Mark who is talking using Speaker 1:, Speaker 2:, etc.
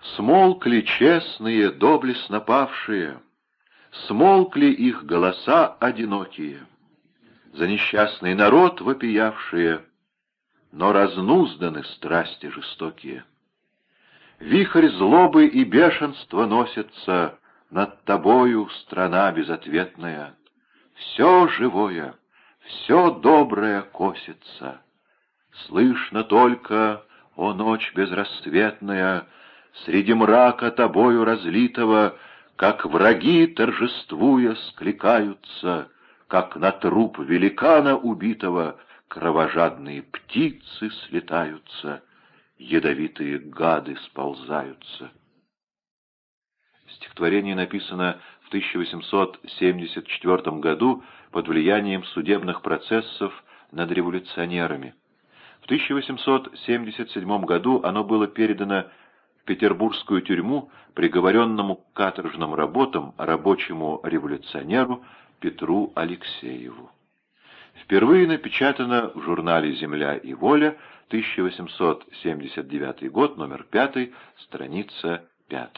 Speaker 1: Смолкли честные, доблестно павшие, Смолкли их голоса одинокие, За несчастный народ вопиявшие, Но разнузданы страсти жестокие. Вихрь злобы и бешенства носится Над тобою, страна безответная. Все живое, все доброе косится. Слышно только, о ночь безрассветная, Среди мрака тобою разлитого, Как враги, торжествуя, скликаются, Как на труп великана убитого Кровожадные птицы слетаются, Ядовитые гады сползаются. Стихотворение написано в 1874 году под влиянием судебных процессов над революционерами. В 1877 году оно было передано петербургскую тюрьму приговоренному к каторжным работам рабочему революционеру Петру Алексееву. Впервые напечатано в журнале «Земля и воля», 1879 год, номер 5, страница 5.